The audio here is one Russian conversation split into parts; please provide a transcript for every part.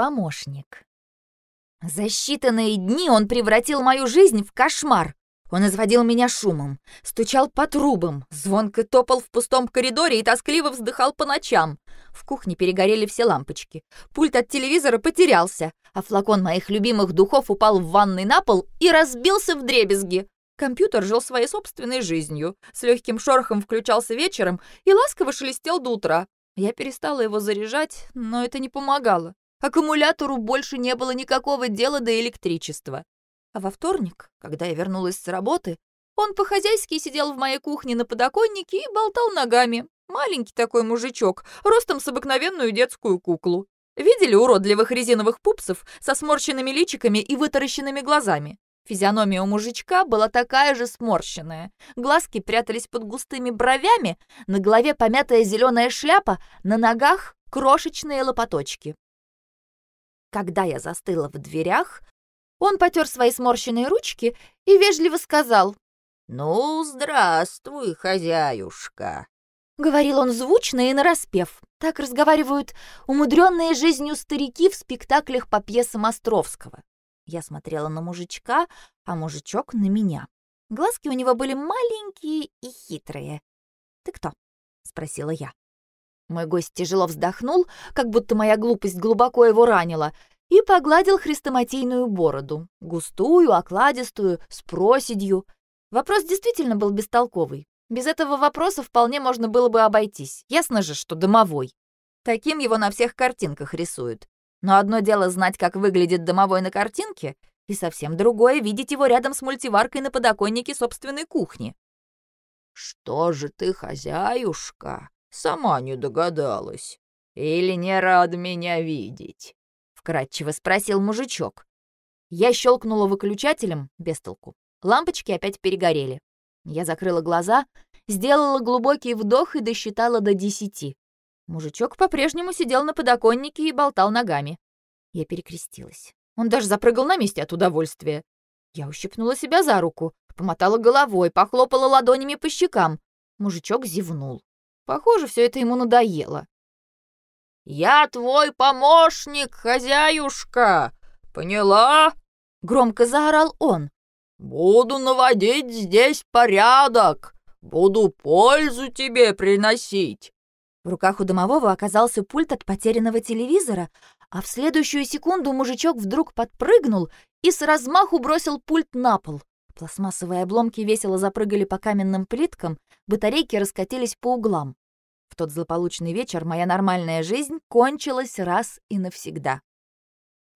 Помощник. За считанные дни он превратил мою жизнь в кошмар. Он изводил меня шумом, стучал по трубам, звонко топал в пустом коридоре и тоскливо вздыхал по ночам. В кухне перегорели все лампочки. Пульт от телевизора потерялся, а флакон моих любимых духов упал в ванной на пол и разбился в дребезги. Компьютер жил своей собственной жизнью, с легким шорохом включался вечером и ласково шелестел до утра. Я перестала его заряжать, но это не помогало. Аккумулятору больше не было никакого дела до электричества. А во вторник, когда я вернулась с работы, он по-хозяйски сидел в моей кухне на подоконнике и болтал ногами. Маленький такой мужичок, ростом с обыкновенную детскую куклу. Видели уродливых резиновых пупсов со сморщенными личиками и вытаращенными глазами? Физиономия у мужичка была такая же сморщенная. Глазки прятались под густыми бровями, на голове помятая зеленая шляпа, на ногах крошечные лопаточки. Когда я застыла в дверях, он потер свои сморщенные ручки и вежливо сказал «Ну, здравствуй, хозяюшка», — говорил он звучно и нараспев. Так разговаривают умудренные жизнью старики в спектаклях по пьесам Островского. Я смотрела на мужичка, а мужичок на меня. Глазки у него были маленькие и хитрые. «Ты кто?» — спросила я. Мой гость тяжело вздохнул, как будто моя глупость глубоко его ранила, и погладил хрестоматийную бороду, густую, окладистую, с проседью. Вопрос действительно был бестолковый. Без этого вопроса вполне можно было бы обойтись. Ясно же, что домовой. Таким его на всех картинках рисуют. Но одно дело знать, как выглядит домовой на картинке, и совсем другое — видеть его рядом с мультиваркой на подоконнике собственной кухни. «Что же ты, хозяюшка, сама не догадалась? Или не рад меня видеть?» вкратчиво спросил мужичок. Я щелкнула выключателем, без толку. Лампочки опять перегорели. Я закрыла глаза, сделала глубокий вдох и досчитала до десяти. Мужичок по-прежнему сидел на подоконнике и болтал ногами. Я перекрестилась. Он даже запрыгал на месте от удовольствия. Я ущипнула себя за руку, помотала головой, похлопала ладонями по щекам. Мужичок зевнул. Похоже, все это ему надоело. «Я твой помощник, хозяюшка! Поняла?» — громко заорал он. «Буду наводить здесь порядок, буду пользу тебе приносить». В руках у домового оказался пульт от потерянного телевизора, а в следующую секунду мужичок вдруг подпрыгнул и с размаху бросил пульт на пол. Пластмассовые обломки весело запрыгали по каменным плиткам, батарейки раскатились по углам. В тот злополучный вечер моя нормальная жизнь кончилась раз и навсегда.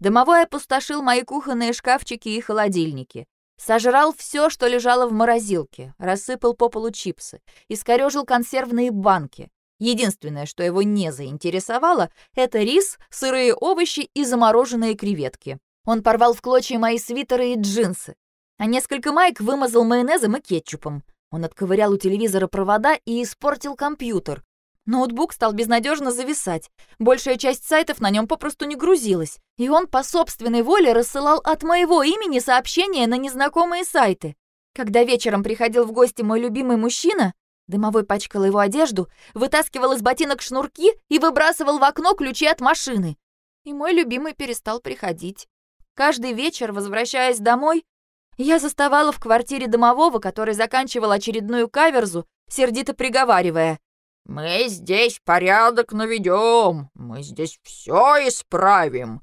Домовой опустошил мои кухонные шкафчики и холодильники. Сожрал все, что лежало в морозилке, рассыпал по полу чипсы, искорежил консервные банки. Единственное, что его не заинтересовало, это рис, сырые овощи и замороженные креветки. Он порвал в клочья мои свитеры и джинсы, а несколько майк вымазал майонезом и кетчупом. Он отковырял у телевизора провода и испортил компьютер, Ноутбук стал безнадежно зависать. Большая часть сайтов на нем попросту не грузилась. И он по собственной воле рассылал от моего имени сообщения на незнакомые сайты. Когда вечером приходил в гости мой любимый мужчина, Дымовой пачкал его одежду, вытаскивал из ботинок шнурки и выбрасывал в окно ключи от машины. И мой любимый перестал приходить. Каждый вечер, возвращаясь домой, я заставала в квартире домового, который заканчивал очередную каверзу, сердито приговаривая. «Мы здесь порядок наведем, мы здесь все исправим».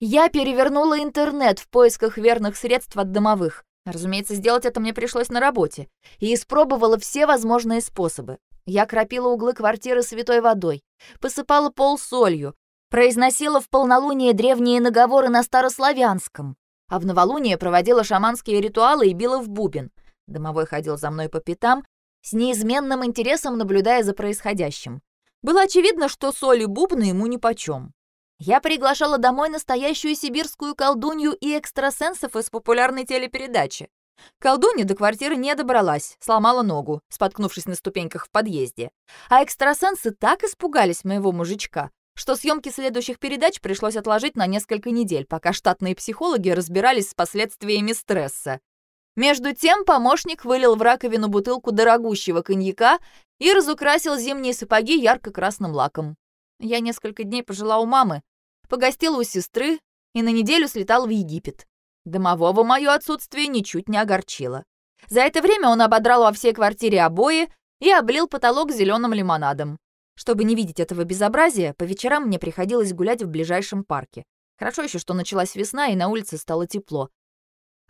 Я перевернула интернет в поисках верных средств от домовых. Разумеется, сделать это мне пришлось на работе. И испробовала все возможные способы. Я кропила углы квартиры святой водой, посыпала пол солью, произносила в полнолуние древние наговоры на старославянском, а в новолуние проводила шаманские ритуалы и била в бубен. Домовой ходил за мной по пятам с неизменным интересом наблюдая за происходящим. Было очевидно, что соль и бубны ему нипочем. Я приглашала домой настоящую сибирскую колдунью и экстрасенсов из популярной телепередачи. Колдунья до квартиры не добралась, сломала ногу, споткнувшись на ступеньках в подъезде. А экстрасенсы так испугались моего мужичка, что съемки следующих передач пришлось отложить на несколько недель, пока штатные психологи разбирались с последствиями стресса. Между тем помощник вылил в раковину бутылку дорогущего коньяка и разукрасил зимние сапоги ярко-красным лаком. Я несколько дней пожила у мамы, погостила у сестры и на неделю слетал в Египет. Домового мое отсутствие ничуть не огорчило. За это время он ободрал во всей квартире обои и облил потолок зеленым лимонадом. Чтобы не видеть этого безобразия, по вечерам мне приходилось гулять в ближайшем парке. Хорошо еще, что началась весна, и на улице стало тепло.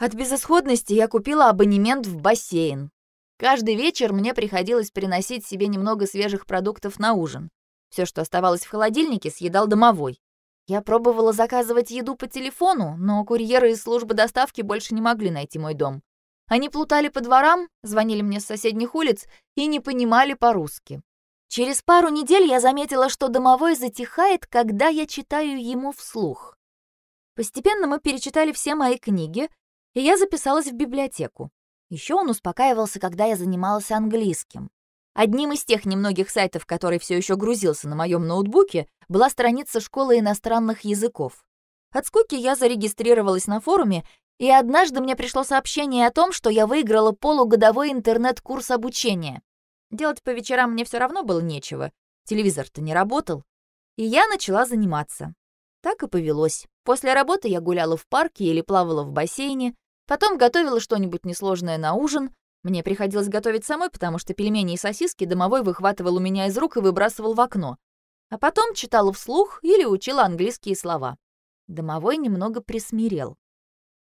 От безысходности я купила абонемент в бассейн. Каждый вечер мне приходилось приносить себе немного свежих продуктов на ужин. Все, что оставалось в холодильнике, съедал домовой. Я пробовала заказывать еду по телефону, но курьеры из службы доставки больше не могли найти мой дом. Они плутали по дворам, звонили мне с соседних улиц и не понимали по-русски. Через пару недель я заметила, что домовой затихает, когда я читаю ему вслух. Постепенно мы перечитали все мои книги, и я записалась в библиотеку. Еще он успокаивался, когда я занималась английским. Одним из тех немногих сайтов, который все еще грузился на моем ноутбуке, была страница школы иностранных языков. От скуки я зарегистрировалась на форуме и однажды мне пришло сообщение о том, что я выиграла полугодовой интернет-курс обучения. Делать по вечерам мне все равно было нечего, телевизор-то не работал. И я начала заниматься. Так и повелось. После работы я гуляла в парке или плавала в бассейне, потом готовила что-нибудь несложное на ужин. Мне приходилось готовить самой, потому что пельмени и сосиски домовой выхватывал у меня из рук и выбрасывал в окно. А потом читала вслух или учила английские слова. Домовой немного присмирел.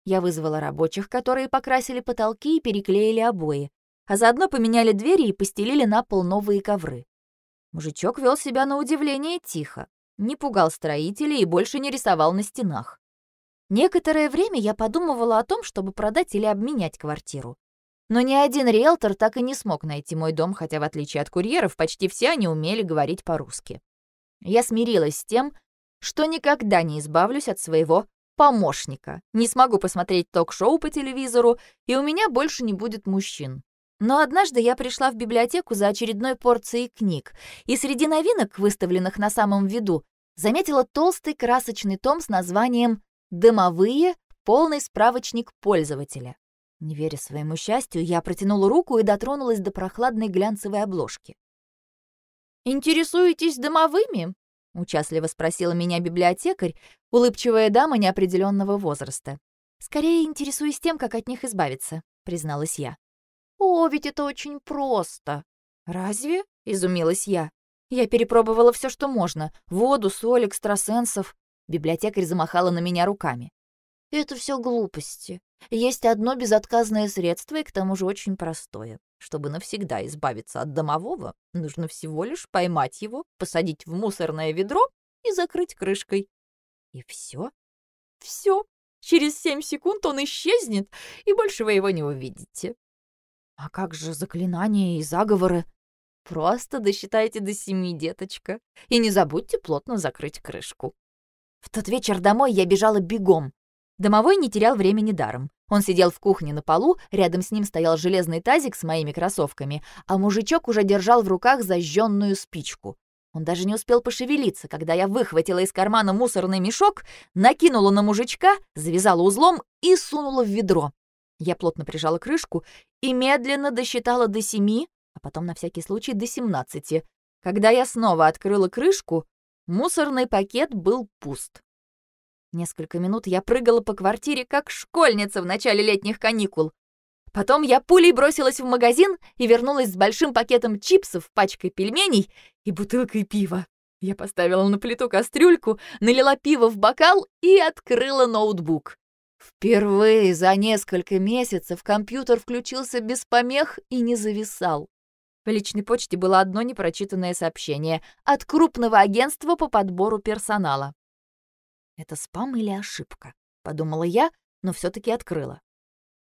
Я вызвала рабочих, которые покрасили потолки и переклеили обои, а заодно поменяли двери и постелили на пол новые ковры. Мужичок вел себя на удивление тихо, не пугал строителей и больше не рисовал на стенах. Некоторое время я подумывала о том, чтобы продать или обменять квартиру. Но ни один риэлтор так и не смог найти мой дом, хотя, в отличие от курьеров, почти все они умели говорить по-русски. Я смирилась с тем, что никогда не избавлюсь от своего помощника. Не смогу посмотреть ток-шоу по телевизору, и у меня больше не будет мужчин. Но однажды я пришла в библиотеку за очередной порцией книг, и среди новинок, выставленных на самом виду, заметила толстый красочный том с названием «Дымовые. Полный справочник пользователя». Не веря своему счастью, я протянула руку и дотронулась до прохладной глянцевой обложки. «Интересуетесь дымовыми?» — участливо спросила меня библиотекарь, улыбчивая дама неопределенного возраста. «Скорее интересуюсь тем, как от них избавиться», — призналась я. «О, ведь это очень просто!» «Разве?» — изумилась я. Я перепробовала все, что можно. Воду, соль, экстрасенсов. Библиотекарь замахала на меня руками. «Это все глупости. Есть одно безотказное средство, и к тому же очень простое. Чтобы навсегда избавиться от домового, нужно всего лишь поймать его, посадить в мусорное ведро и закрыть крышкой. И все? Все. Через семь секунд он исчезнет, и больше вы его не увидите. А как же заклинания и заговоры? Просто досчитайте до семи, деточка, и не забудьте плотно закрыть крышку. В тот вечер домой я бежала бегом. Домовой не терял времени даром. Он сидел в кухне на полу, рядом с ним стоял железный тазик с моими кроссовками, а мужичок уже держал в руках зажженную спичку. Он даже не успел пошевелиться, когда я выхватила из кармана мусорный мешок, накинула на мужичка, завязала узлом и сунула в ведро. Я плотно прижала крышку и медленно досчитала до семи, а потом на всякий случай до семнадцати. Когда я снова открыла крышку, мусорный пакет был пуст. Несколько минут я прыгала по квартире, как школьница в начале летних каникул. Потом я пулей бросилась в магазин и вернулась с большим пакетом чипсов, пачкой пельменей и бутылкой пива. Я поставила на плиту кастрюльку, налила пиво в бокал и открыла ноутбук. Впервые за несколько месяцев компьютер включился без помех и не зависал. В личной почте было одно непрочитанное сообщение от крупного агентства по подбору персонала. Это спам или ошибка? Подумала я, но все-таки открыла.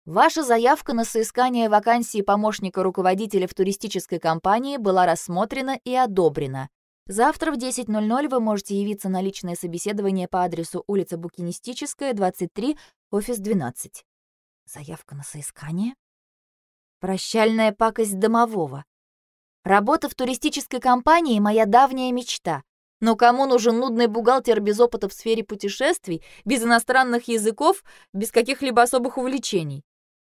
Ваша заявка на соискание вакансии помощника руководителя в туристической компании была рассмотрена и одобрена. Завтра в 10.00 вы можете явиться на личное собеседование по адресу улица Букинистическая, 23, офис 12. Заявка на соискание? Прощальная пакость домового. Работа в туристической компании — моя давняя мечта. Но кому нужен нудный бухгалтер без опыта в сфере путешествий, без иностранных языков, без каких-либо особых увлечений?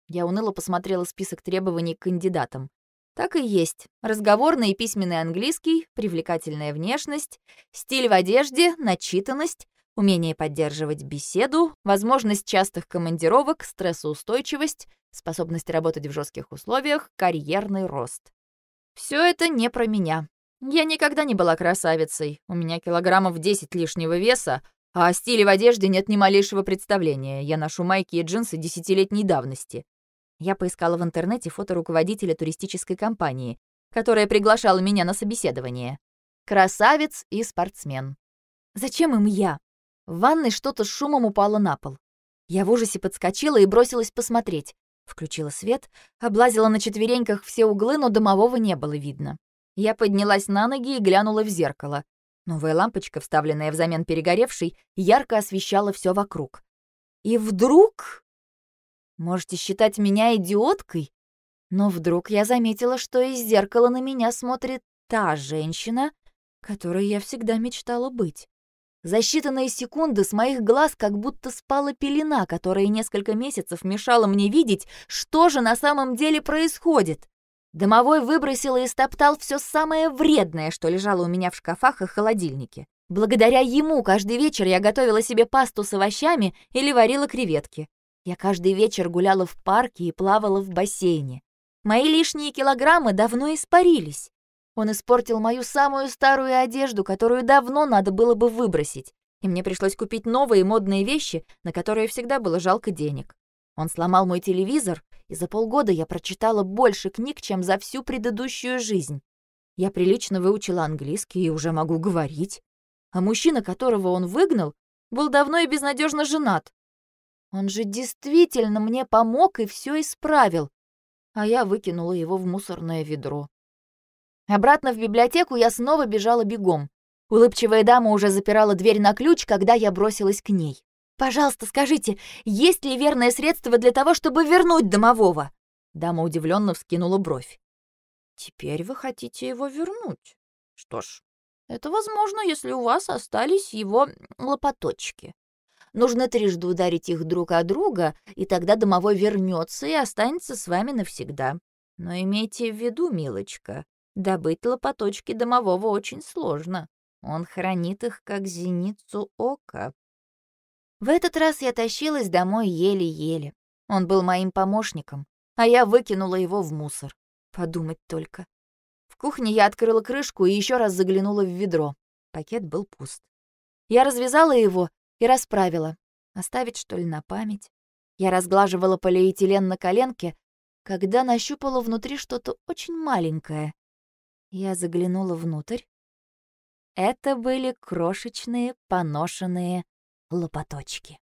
Я уныло посмотрела список требований к кандидатам. Так и есть. Разговорный и письменный английский, привлекательная внешность, стиль в одежде, начитанность, умение поддерживать беседу, возможность частых командировок, стрессоустойчивость, способность работать в жестких условиях, карьерный рост. Все это не про меня. Я никогда не была красавицей. У меня килограммов 10 лишнего веса, а о стиле в одежде нет ни малейшего представления. Я ношу майки и джинсы десятилетней давности. Я поискала в интернете фото руководителя туристической компании, которая приглашала меня на собеседование. Красавец и спортсмен. Зачем им я? В ванной что-то с шумом упало на пол. Я в ужасе подскочила и бросилась посмотреть. Включила свет, облазила на четвереньках все углы, но домового не было видно. Я поднялась на ноги и глянула в зеркало. Новая лампочка, вставленная взамен перегоревшей, ярко освещала все вокруг. И вдруг... Можете считать меня идиоткой, но вдруг я заметила, что из зеркала на меня смотрит та женщина, которой я всегда мечтала быть. За считанные секунды с моих глаз как будто спала пелена, которая несколько месяцев мешала мне видеть, что же на самом деле происходит. Домовой выбросил и стоптал все самое вредное, что лежало у меня в шкафах и холодильнике. Благодаря ему каждый вечер я готовила себе пасту с овощами или варила креветки. Я каждый вечер гуляла в парке и плавала в бассейне. Мои лишние килограммы давно испарились. Он испортил мою самую старую одежду, которую давно надо было бы выбросить, и мне пришлось купить новые модные вещи, на которые всегда было жалко денег. Он сломал мой телевизор, и за полгода я прочитала больше книг, чем за всю предыдущую жизнь. Я прилично выучила английский и уже могу говорить. А мужчина, которого он выгнал, был давно и безнадежно женат. Он же действительно мне помог и все исправил, а я выкинула его в мусорное ведро. Обратно в библиотеку я снова бежала бегом. Улыбчивая дама уже запирала дверь на ключ, когда я бросилась к ней. «Пожалуйста, скажите, есть ли верное средство для того, чтобы вернуть домового?» Дама удивленно вскинула бровь. «Теперь вы хотите его вернуть? Что ж, это возможно, если у вас остались его лопаточки. Нужно трижды ударить их друг о друга, и тогда домовой вернется и останется с вами навсегда. Но имейте в виду, милочка, Добыть лопаточки домового очень сложно. Он хранит их, как зеницу ока. В этот раз я тащилась домой еле-еле. Он был моим помощником, а я выкинула его в мусор. Подумать только. В кухне я открыла крышку и еще раз заглянула в ведро. Пакет был пуст. Я развязала его и расправила. Оставить, что ли, на память? Я разглаживала полиэтилен на коленке, когда нащупала внутри что-то очень маленькое. Я заглянула внутрь. Это были крошечные поношенные лопаточки.